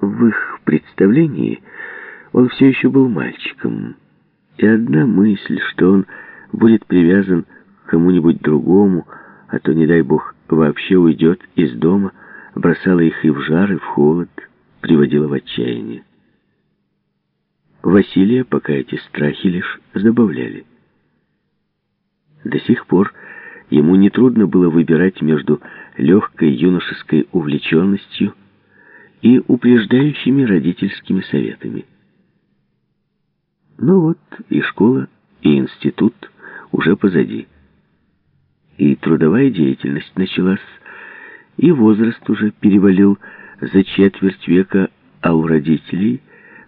В их представлении он все еще был мальчиком, и одна мысль, что он будет привязан к кому-нибудь другому, а то, не дай бог, вообще уйдет из дома, бросала их и в жар, и в холод, приводила в отчаяние. Василия пока эти страхи лишь забавляли. До сих пор ему нетрудно было выбирать между легкой юношеской увлеченностью и упреждающими родительскими советами. Ну вот и школа, и институт уже позади. И трудовая деятельность началась, и возраст уже перевалил за четверть века, а у родителей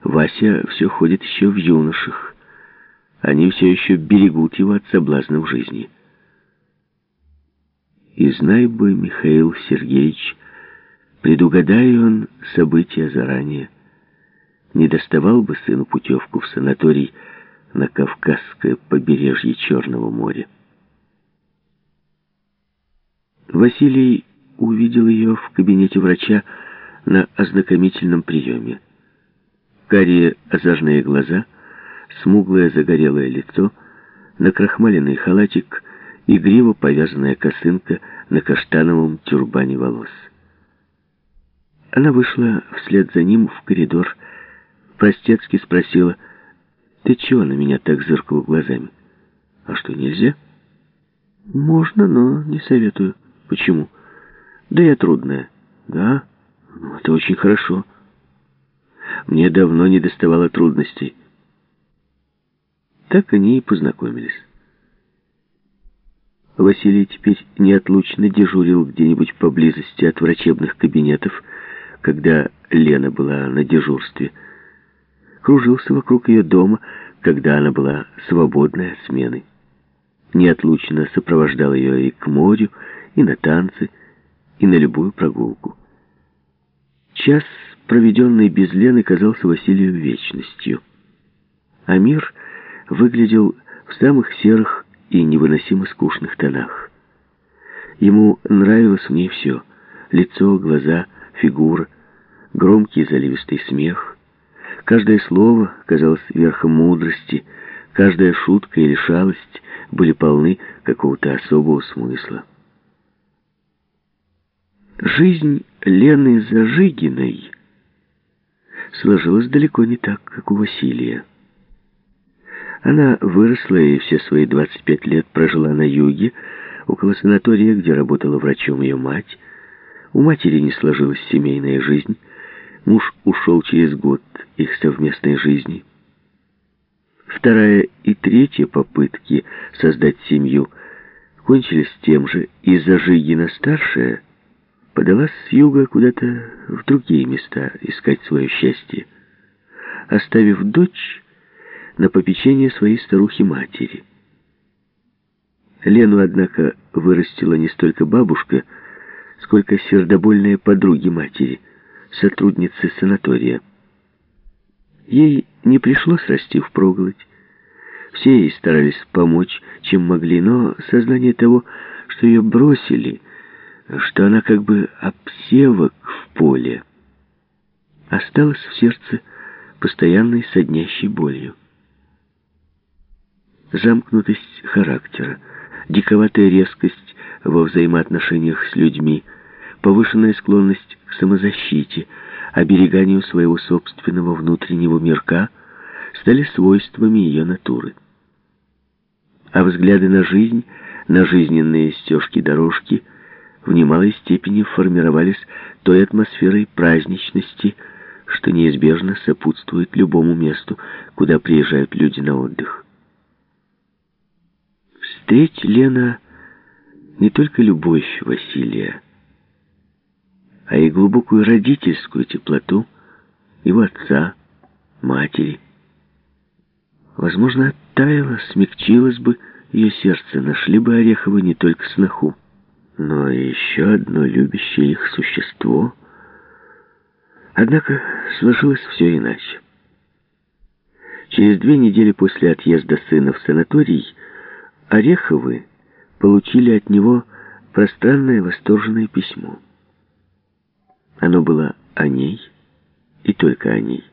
Вася все ходит еще в юношах. Они все еще берегут его от соблазнов жизни. И знай бы, Михаил Сергеевич, предугадая он события заранее, не доставал бы сыну путевку в санаторий на Кавказское побережье Черного моря. Василий увидел ее в кабинете врача на ознакомительном приеме. Карие озорные глаза, смуглое загорелое лицо, накрахмаленный халатик, игриво повязанная косынка на каштановом тюрбане волос. Она вышла вслед за ним в коридор, простецки спросила, «Ты чего на меня так зыркал глазами?» «А что, нельзя?» «Можно, но не советую». «Почему?» «Да я трудная». «Да? Ну, это очень хорошо». Мне давно не доставало трудностей. Так они и познакомились. Василий теперь неотлучно дежурил где-нибудь поблизости от врачебных кабинетов, когда Лена была на дежурстве. Кружился вокруг ее дома, когда она была свободной от смены. Неотлучно сопровождал ее и к морю, и на танцы, и на любую прогулку. Час, проведенный без Лены, казался Василию вечностью. А мир выглядел в самых серых и невыносимо скучных тонах. Ему нравилось в ней все — лицо, глаза, фигура, громкий заливистый смех. Каждое слово казалось верхом мудрости, каждая шутка или шалость были полны какого-то особого смысла. Жизнь Лены Зажигиной сложилась далеко не так, как у Василия. Она выросла и все свои 25 лет прожила на юге, около санатория, где работала врачом ее мать. У матери не сложилась семейная жизнь. Муж ушел через год их совместной жизни. Вторая и третья попытки создать семью кончились тем же, и Зажигина-старшая подалась с юга куда-то в другие места искать свое счастье, оставив дочь на попечение своей старухи-матери. Лену, однако, вырастила не столько бабушка, сколько сердобольные подруги матери, сотрудницы санатория. Ей не пришлось расти впроголодь. Все ей старались помочь, чем могли, но сознание того, что ее бросили, что она как бы обсевок в поле, осталось в сердце постоянной соднящей болью замкнутость характера, диковатая резкость во взаимоотношениях с людьми, повышенная склонность к самозащите, обереганию своего собственного внутреннего мирка стали свойствами ее натуры. А взгляды на жизнь, на жизненные стежки-дорожки в немалой степени формировались той атмосферой праздничности, что неизбежно сопутствует любому месту, куда приезжают люди на отдых. Встреть, Лена, не только любовь Василия, а и глубокую родительскую теплоту его отца, матери. Возможно, оттаяло, смягчилось бы ее сердце, нашли бы Ореховы не только сноху, но и еще одно любящее их существо. Однако сложилось все иначе. Через две недели после отъезда сына в санаторий Ореховы получили от него пространное восторженное письмо. Оно было о ней и только о ней.